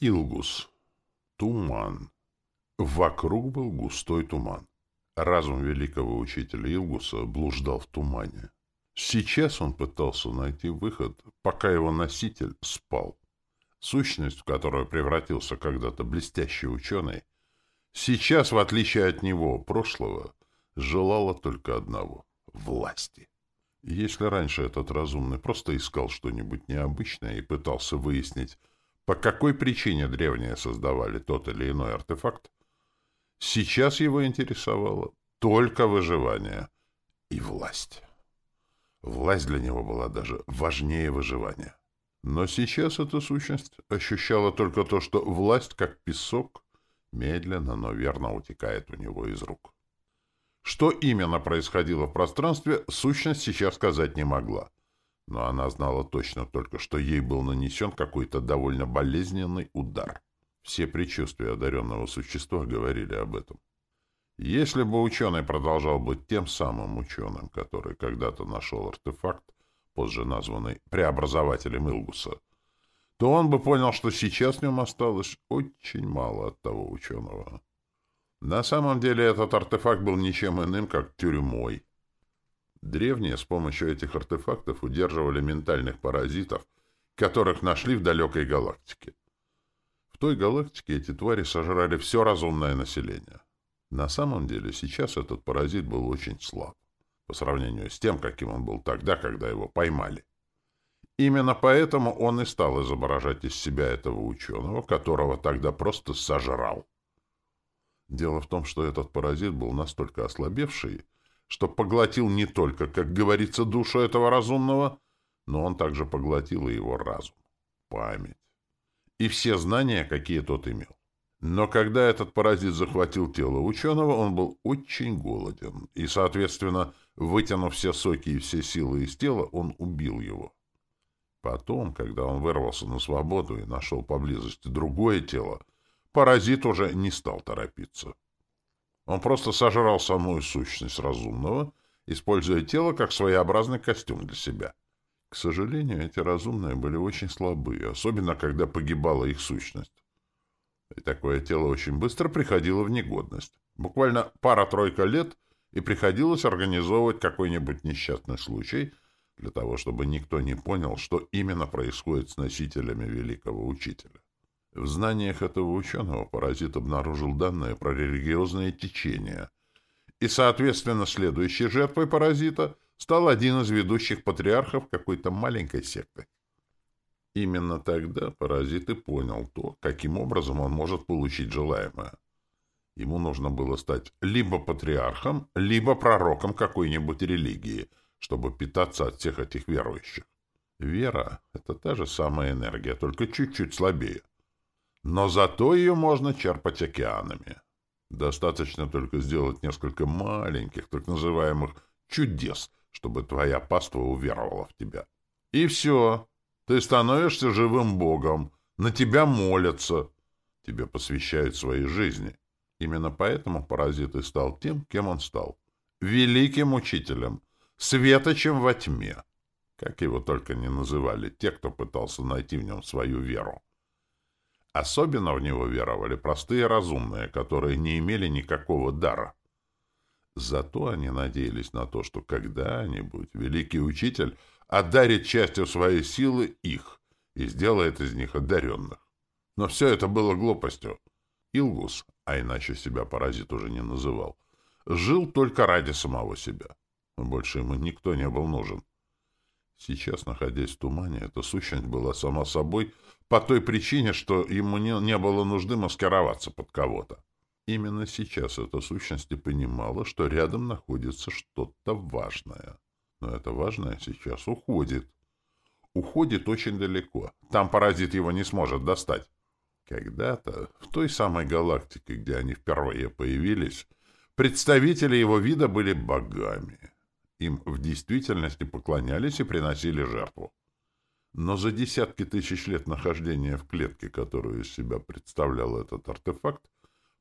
Илгус. Туман. Вокруг был густой туман. Разум великого учителя Илгуса блуждал в тумане. Сейчас он пытался найти выход, пока его носитель спал. Сущность, в которую превратился когда-то блестящий ученый, сейчас, в отличие от него, прошлого, желала только одного — власти. Если раньше этот разумный просто искал что-нибудь необычное и пытался выяснить, по какой причине древние создавали тот или иной артефакт, сейчас его интересовало только выживание и власть. Власть для него была даже важнее выживания. Но сейчас эта сущность ощущала только то, что власть, как песок, медленно, но верно утекает у него из рук. Что именно происходило в пространстве, сущность сейчас сказать не могла но она знала точно только, что ей был нанесен какой-то довольно болезненный удар. Все предчувствия одаренного существа говорили об этом. Если бы ученый продолжал быть тем самым ученым, который когда-то нашел артефакт, позже названный преобразователем Илгуса, то он бы понял, что сейчас в нем осталось очень мало от того ученого. На самом деле этот артефакт был ничем иным, как тюрьмой, Древние с помощью этих артефактов удерживали ментальных паразитов, которых нашли в далекой галактике. В той галактике эти твари сожрали все разумное население. На самом деле сейчас этот паразит был очень слаб по сравнению с тем, каким он был тогда, когда его поймали. Именно поэтому он и стал изображать из себя этого ученого, которого тогда просто сожрал. Дело в том, что этот паразит был настолько ослабевший, что поглотил не только, как говорится, душу этого разумного, но он также поглотил и его разум, память и все знания, какие тот имел. Но когда этот паразит захватил тело ученого, он был очень голоден, и, соответственно, вытянув все соки и все силы из тела, он убил его. Потом, когда он вырвался на свободу и нашел поблизости другое тело, паразит уже не стал торопиться. Он просто сожрал самую сущность разумного, используя тело как своеобразный костюм для себя. К сожалению, эти разумные были очень слабые, особенно когда погибала их сущность. И такое тело очень быстро приходило в негодность. Буквально пара-тройка лет, и приходилось организовывать какой-нибудь несчастный случай для того, чтобы никто не понял, что именно происходит с носителями великого учителя. В знаниях этого ученого паразит обнаружил данные про религиозные течения, и, соответственно, следующей жертвой паразита стал один из ведущих патриархов какой-то маленькой секты. Именно тогда паразит и понял то, каким образом он может получить желаемое. Ему нужно было стать либо патриархом, либо пророком какой-нибудь религии, чтобы питаться от всех этих верующих. Вера — это та же самая энергия, только чуть-чуть слабее но зато ее можно черпать океанами. Достаточно только сделать несколько маленьких, так называемых чудес, чтобы твоя паства уверовала в тебя. И все. Ты становишься живым богом. На тебя молятся. Тебе посвящают своей жизни. Именно поэтому паразит и стал тем, кем он стал. Великим учителем. Светочем во тьме. Как его только не называли те, кто пытался найти в нем свою веру. Особенно в него веровали простые разумные, которые не имели никакого дара. Зато они надеялись на то, что когда-нибудь великий учитель одарит частью своей силы их и сделает из них одаренных. Но все это было глупостью. Илгус, а иначе себя паразит уже не называл, жил только ради самого себя. Больше ему никто не был нужен. Сейчас, находясь в тумане, эта сущность была сама собой по той причине, что ему не, не было нужды маскироваться под кого-то. Именно сейчас эта сущность и понимала, что рядом находится что-то важное. Но это важное сейчас уходит. Уходит очень далеко. Там паразит его не сможет достать. Когда-то, в той самой галактике, где они впервые появились, представители его вида были богами. Им в действительности поклонялись и приносили жертву. Но за десятки тысяч лет нахождения в клетке, которую из себя представлял этот артефакт,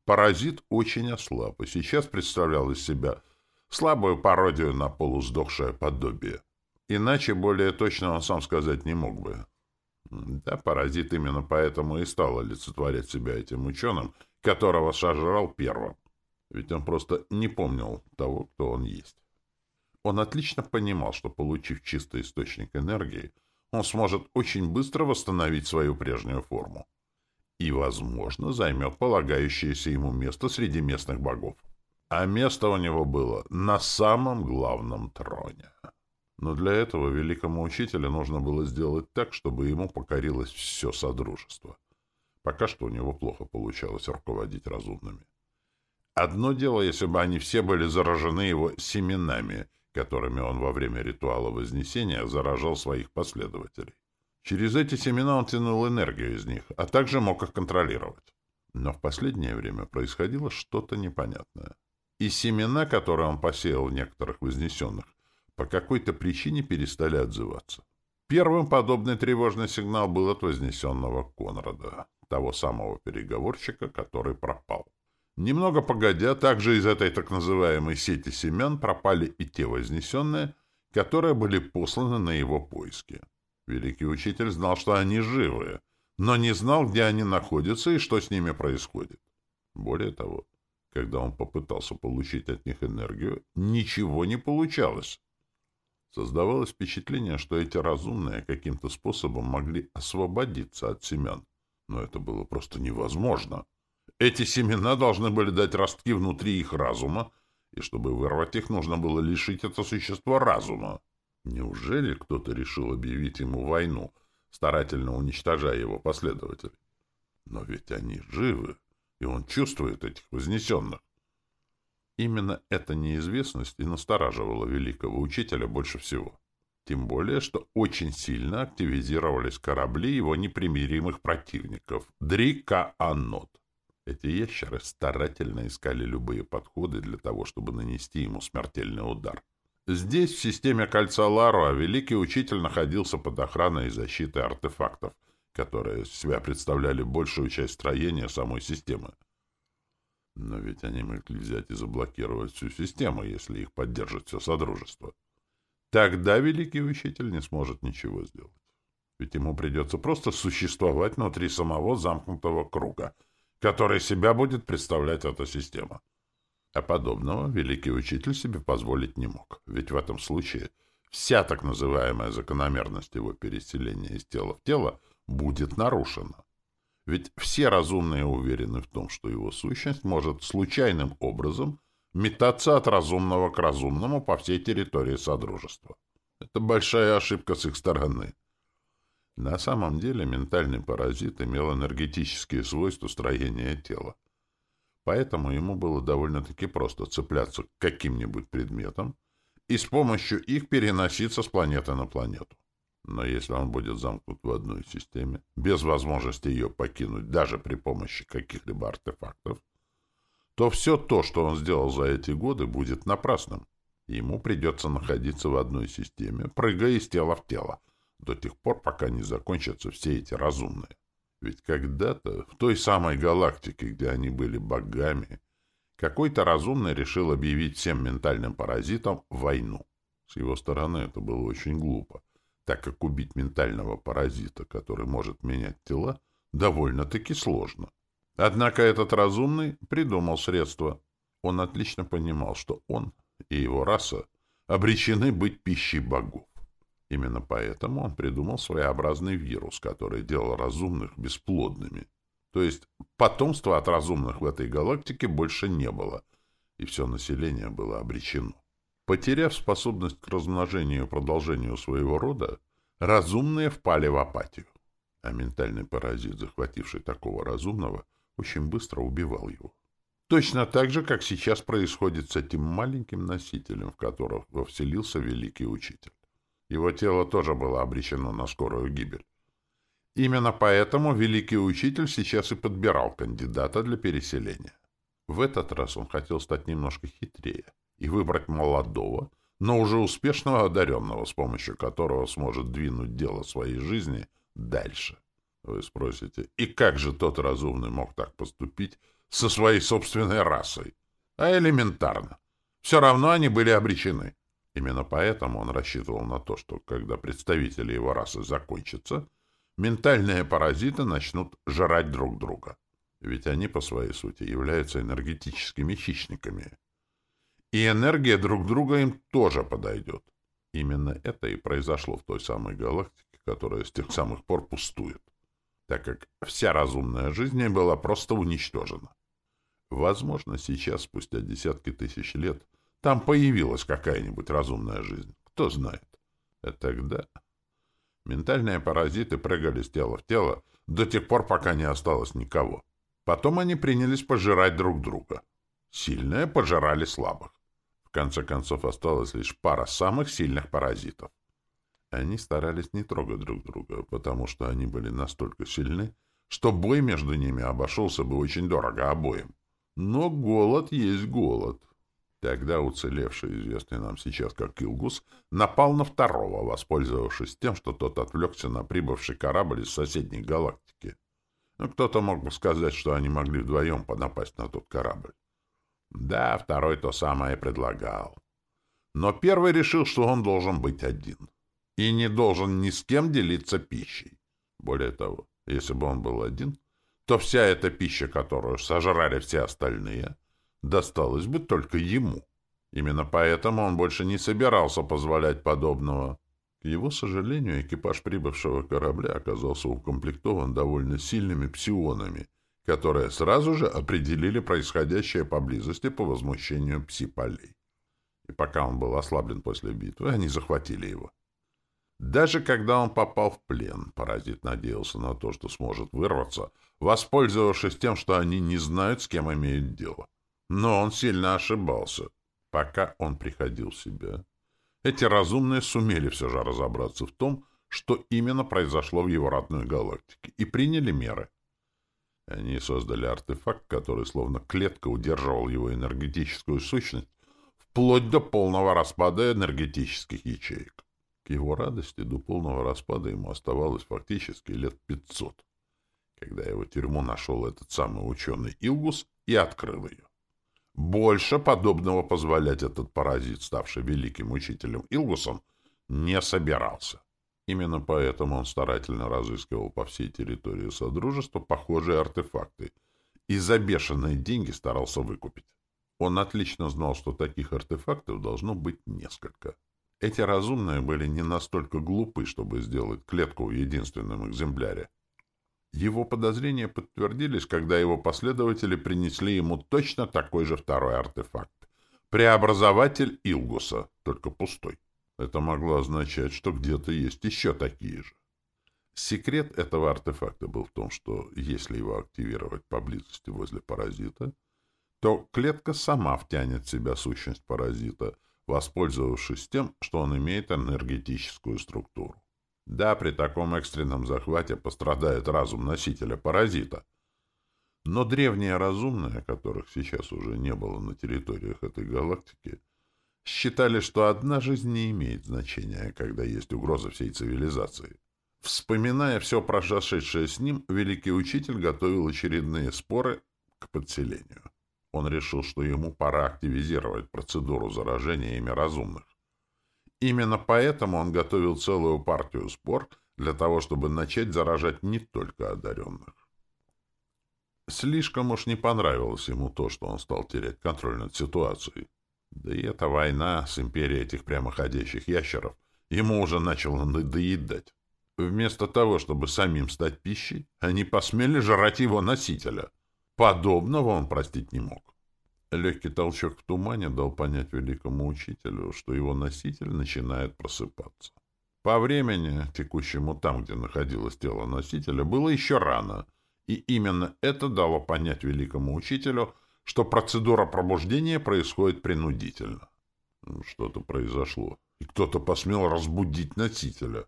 паразит очень ослаб и сейчас представлял из себя слабую пародию на полусдохшее подобие. Иначе более точно он сам сказать не мог бы. Да, паразит именно поэтому и стал олицетворять себя этим ученым, которого сожрал первым. Ведь он просто не помнил того, кто он есть. Он отлично понимал, что, получив чистый источник энергии, он сможет очень быстро восстановить свою прежнюю форму. И, возможно, займет полагающееся ему место среди местных богов. А место у него было на самом главном троне. Но для этого великому учителю нужно было сделать так, чтобы ему покорилось все Содружество. Пока что у него плохо получалось руководить разумными. Одно дело, если бы они все были заражены его семенами, которыми он во время ритуала Вознесения заражал своих последователей. Через эти семена он тянул энергию из них, а также мог их контролировать. Но в последнее время происходило что-то непонятное. И семена, которые он посеял в некоторых Вознесенных, по какой-то причине перестали отзываться. Первым подобный тревожный сигнал был от Вознесенного Конрада, того самого переговорщика, который пропал. Немного погодя, также из этой так называемой сети семян пропали и те Вознесенные, которые были посланы на его поиски. Великий Учитель знал, что они живы, но не знал, где они находятся и что с ними происходит. Более того, когда он попытался получить от них энергию, ничего не получалось. Создавалось впечатление, что эти разумные каким-то способом могли освободиться от семян. Но это было просто невозможно. Эти семена должны были дать ростки внутри их разума, и чтобы вырвать их, нужно было лишить это существо разума. Неужели кто-то решил объявить ему войну, старательно уничтожая его последователей? Но ведь они живы, и он чувствует этих вознесенных. Именно эта неизвестность и настораживала великого учителя больше всего. Тем более, что очень сильно активизировались корабли его непримиримых противников — Дрика-Анот. Эти ящеры старательно искали любые подходы для того, чтобы нанести ему смертельный удар. Здесь, в системе кольца Ларуа, великий учитель находился под охраной и защитой артефактов, которые себя представляли большую часть строения самой системы. Но ведь они могли взять и заблокировать всю систему, если их поддержит все Содружество. Тогда великий учитель не сможет ничего сделать. Ведь ему придется просто существовать внутри самого замкнутого круга, который себя будет представлять эта система. А подобного великий учитель себе позволить не мог, ведь в этом случае вся так называемая закономерность его переселения из тела в тело будет нарушена. Ведь все разумные уверены в том, что его сущность может случайным образом метаться от разумного к разумному по всей территории Содружества. Это большая ошибка с их стороны. На самом деле ментальный паразит имел энергетические свойства строения тела. Поэтому ему было довольно-таки просто цепляться к каким-нибудь предметам и с помощью их переноситься с планеты на планету. Но если он будет замкнут в одной системе, без возможности ее покинуть даже при помощи каких-либо артефактов, то все то, что он сделал за эти годы, будет напрасным. Ему придется находиться в одной системе, прыгая из тела в тело, до тех пор, пока не закончатся все эти разумные. Ведь когда-то, в той самой галактике, где они были богами, какой-то разумный решил объявить всем ментальным паразитам войну. С его стороны это было очень глупо так как убить ментального паразита, который может менять тела, довольно-таки сложно. Однако этот разумный придумал средства. Он отлично понимал, что он и его раса обречены быть пищей богов. Именно поэтому он придумал своеобразный вирус, который делал разумных бесплодными. То есть потомства от разумных в этой галактике больше не было, и все население было обречено. Потеряв способность к размножению и продолжению своего рода, разумные впали в апатию. А ментальный паразит, захвативший такого разумного, очень быстро убивал его. Точно так же, как сейчас происходит с этим маленьким носителем, в которого вселился великий учитель. Его тело тоже было обречено на скорую гибель. Именно поэтому великий учитель сейчас и подбирал кандидата для переселения. В этот раз он хотел стать немножко хитрее и выбрать молодого, но уже успешного одаренного, с помощью которого сможет двинуть дело своей жизни дальше. Вы спросите, и как же тот разумный мог так поступить со своей собственной расой? А элементарно. Все равно они были обречены. Именно поэтому он рассчитывал на то, что, когда представители его расы закончатся, ментальные паразиты начнут жрать друг друга. Ведь они по своей сути являются энергетическими хищниками. И энергия друг друга им тоже подойдет. Именно это и произошло в той самой галактике, которая с тех самых пор пустует, так как вся разумная жизнь была просто уничтожена. Возможно, сейчас, спустя десятки тысяч лет, там появилась какая-нибудь разумная жизнь. Кто знает. А тогда... Ментальные паразиты прыгали с тела в тело до тех пор, пока не осталось никого. Потом они принялись пожирать друг друга. Сильные пожирали слабых. В конце концов, осталась лишь пара самых сильных паразитов. Они старались не трогать друг друга, потому что они были настолько сильны, что бой между ними обошелся бы очень дорого обоим. Но голод есть голод. Тогда уцелевший, известный нам сейчас как Илгус, напал на второго, воспользовавшись тем, что тот отвлекся на прибывший корабль из соседней галактики. Ну, кто-то мог бы сказать, что они могли вдвоем напасть на тот корабль. Да, второй то самое предлагал. Но первый решил, что он должен быть один. И не должен ни с кем делиться пищей. Более того, если бы он был один, то вся эта пища, которую сожрали все остальные, досталась бы только ему. Именно поэтому он больше не собирался позволять подобного. К его сожалению, экипаж прибывшего корабля оказался укомплектован довольно сильными псионами, которые сразу же определили происходящее поблизости по возмущению пси-полей. И пока он был ослаблен после битвы, они захватили его. Даже когда он попал в плен, паразит надеялся на то, что сможет вырваться, воспользовавшись тем, что они не знают, с кем имеют дело. Но он сильно ошибался. Пока он приходил в себя, эти разумные сумели все же разобраться в том, что именно произошло в его родной галактике, и приняли меры. Они создали артефакт, который словно клетка удерживал его энергетическую сущность вплоть до полного распада энергетических ячеек. К его радости до полного распада ему оставалось фактически лет пятьсот, когда его тюрьму нашел этот самый ученый Илгус и открыл ее. Больше подобного позволять этот паразит, ставший великим учителем Илгусом, не собирался. Именно поэтому он старательно разыскивал по всей территории Содружества похожие артефакты и за бешеные деньги старался выкупить. Он отлично знал, что таких артефактов должно быть несколько. Эти разумные были не настолько глупы, чтобы сделать клетку в единственном экземпляре. Его подозрения подтвердились, когда его последователи принесли ему точно такой же второй артефакт. Преобразователь Илгуса, только пустой. Это могло означать, что где-то есть еще такие же. Секрет этого артефакта был в том, что если его активировать поблизости возле паразита, то клетка сама втянет в себя сущность паразита, воспользовавшись тем, что он имеет энергетическую структуру. Да, при таком экстренном захвате пострадает разум носителя паразита. Но древние разумные, которых сейчас уже не было на территориях этой галактики, считали, что одна жизнь не имеет значения, когда есть угроза всей цивилизации. Вспоминая все прошедшее с ним, великий учитель готовил очередные споры к подселению. Он решил, что ему пора активизировать процедуру заражения ими разумных. Именно поэтому он готовил целую партию спор для того, чтобы начать заражать не только одаренных. Слишком уж не понравилось ему то, что он стал терять контроль над ситуацией. Да и эта война с империей этих прямоходящих ящеров ему уже начала надоедать. Вместо того, чтобы самим стать пищей, они посмели жрать его носителя. Подобного он простить не мог. Легкий толчок в тумане дал понять великому учителю, что его носитель начинает просыпаться. По времени, текущему там, где находилось тело носителя, было еще рано, и именно это дало понять великому учителю, что процедура пробуждения происходит принудительно. Что-то произошло, и кто-то посмел разбудить носителя.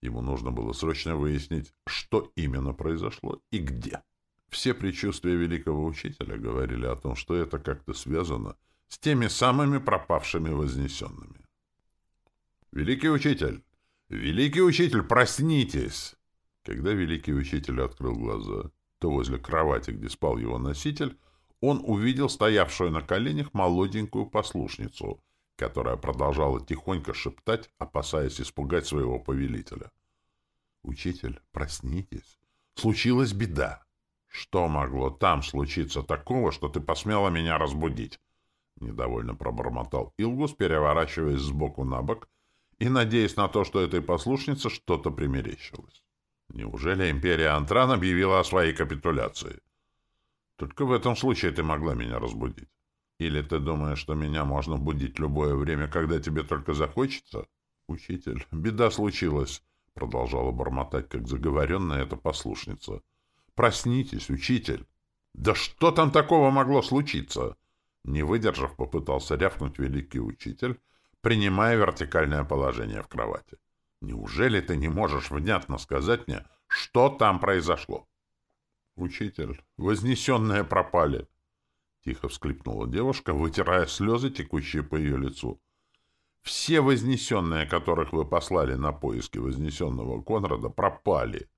Ему нужно было срочно выяснить, что именно произошло и где. Все предчувствия великого учителя говорили о том, что это как-то связано с теми самыми пропавшими вознесенными. «Великий учитель! Великий учитель, проснитесь!» Когда великий учитель открыл глаза, то возле кровати, где спал его носитель, он увидел стоявшую на коленях молоденькую послушницу, которая продолжала тихонько шептать, опасаясь испугать своего повелителя. Учитель, проснитесь. Случилась беда. Что могло там случиться такого, что ты посмела меня разбудить? Недовольно пробормотал Илгус, переворачиваясь сбоку на бок и надеясь на то, что этой послушнице что-то примерещилось. Неужели империя Антран объявила о своей капитуляции? Только в этом случае ты могла меня разбудить. Или ты думаешь, что меня можно будить любое время, когда тебе только захочется? Учитель, беда случилась, продолжала бормотать, как заговоренная эта послушница. Проснитесь, учитель. Да что там такого могло случиться? Не выдержав, попытался рявкнуть великий учитель, принимая вертикальное положение в кровати. Неужели ты не можешь внятно сказать мне, что там произошло? Учитель, вознесенные пропали. Тихо всклипнула девушка, вытирая слезы, текущие по ее лицу. Все вознесенные, которых вы послали на поиски вознесенного Конрада, пропали.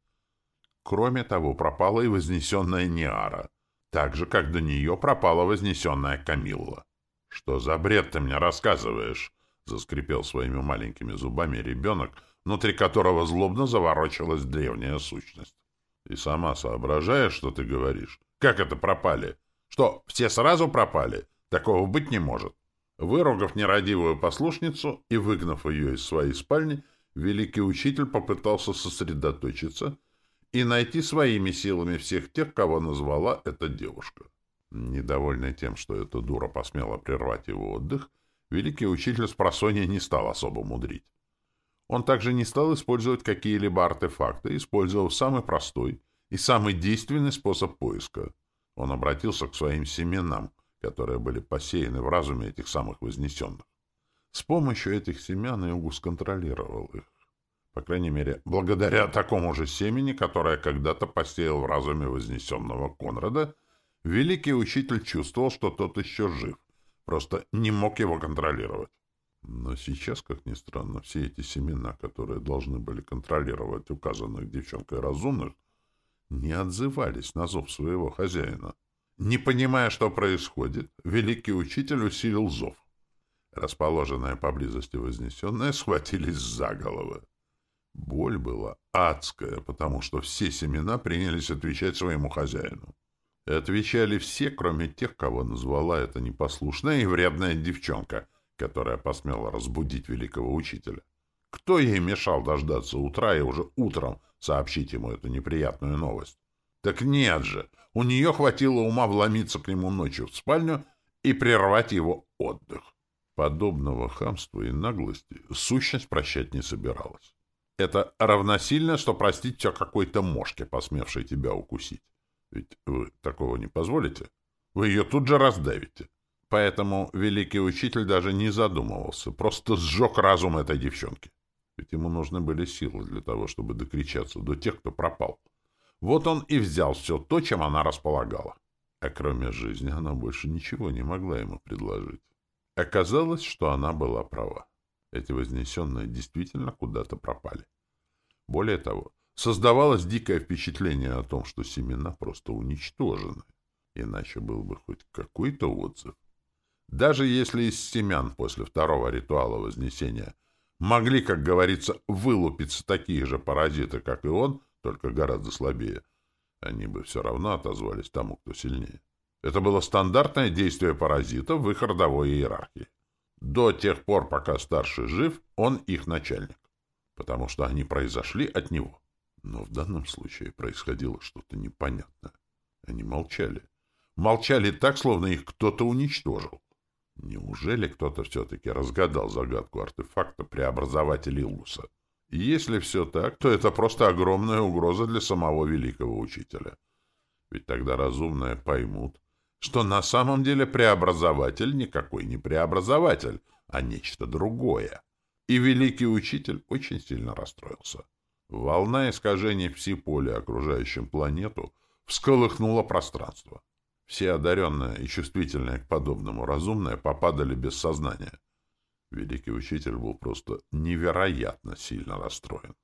Кроме того, пропала и вознесенная Ниара, так же, как до нее пропала вознесенная Камилла. — Что за бред ты мне рассказываешь? — заскрипел своими маленькими зубами ребенок, внутри которого злобно заворочилась древняя сущность. — И сама соображаешь, что ты говоришь? Как это пропали? Что, все сразу пропали? Такого быть не может. Выругав нерадивую послушницу и выгнав ее из своей спальни, великий учитель попытался сосредоточиться и найти своими силами всех тех, кого назвала эта девушка. Недовольный тем, что эта дура посмела прервать его отдых, великий учитель с просонья не стал особо мудрить. Он также не стал использовать какие-либо артефакты, использовав самый простой и самый действенный способ поиска. Он обратился к своим семенам, которые были посеяны в разуме этих самых вознесенных. С помощью этих семян Иугус контролировал их. По крайней мере, благодаря такому же семени, которое когда-то посеял в разуме вознесенного Конрада, великий учитель чувствовал, что тот еще жив, просто не мог его контролировать. Но сейчас, как ни странно, все эти семена, которые должны были контролировать указанных девчонкой разумных, не отзывались на зов своего хозяина. Не понимая, что происходит, великий учитель усилил зов. Расположенные поблизости вознесенные схватились за головы. Боль была адская, потому что все семена принялись отвечать своему хозяину. И отвечали все, кроме тех, кого назвала эта непослушная и вредная девчонка, которая посмела разбудить великого учителя. Кто ей мешал дождаться утра и уже утром сообщить ему эту неприятную новость? Так нет же, у нее хватило ума вломиться к нему ночью в спальню и прервать его отдых. Подобного хамства и наглости сущность прощать не собиралась. Это равносильно, что простить все какой-то мошке, посмевшей тебя укусить. Ведь вы такого не позволите. Вы ее тут же раздавите. Поэтому великий учитель даже не задумывался, просто сжег разум этой девчонки. Ведь ему нужны были силы для того, чтобы докричаться до тех, кто пропал. Вот он и взял все то, чем она располагала. А кроме жизни она больше ничего не могла ему предложить. Оказалось, что она была права. Эти вознесенные действительно куда-то пропали. Более того, создавалось дикое впечатление о том, что семена просто уничтожены. Иначе был бы хоть какой-то отзыв. Даже если из семян после второго ритуала Вознесения могли, как говорится, вылупиться такие же паразиты, как и он, только гораздо слабее, они бы все равно отозвались тому, кто сильнее. Это было стандартное действие паразитов в их родовой иерархии. До тех пор, пока старший жив, он их начальник, потому что они произошли от него. Но в данном случае происходило что-то непонятное. Они молчали. Молчали так, словно их кто-то уничтожил. Неужели кто-то все-таки разгадал загадку артефакта преобразователя Илуса? И если все так, то это просто огромная угроза для самого великого учителя. Ведь тогда разумные поймут, что на самом деле преобразователь никакой не преобразователь, а нечто другое. И великий учитель очень сильно расстроился. Волна искажений пси-поля, окружающим планету, всколыхнула пространство. Все одаренные и чувствительные к подобному разумные попадали без сознания. Великий учитель был просто невероятно сильно расстроен.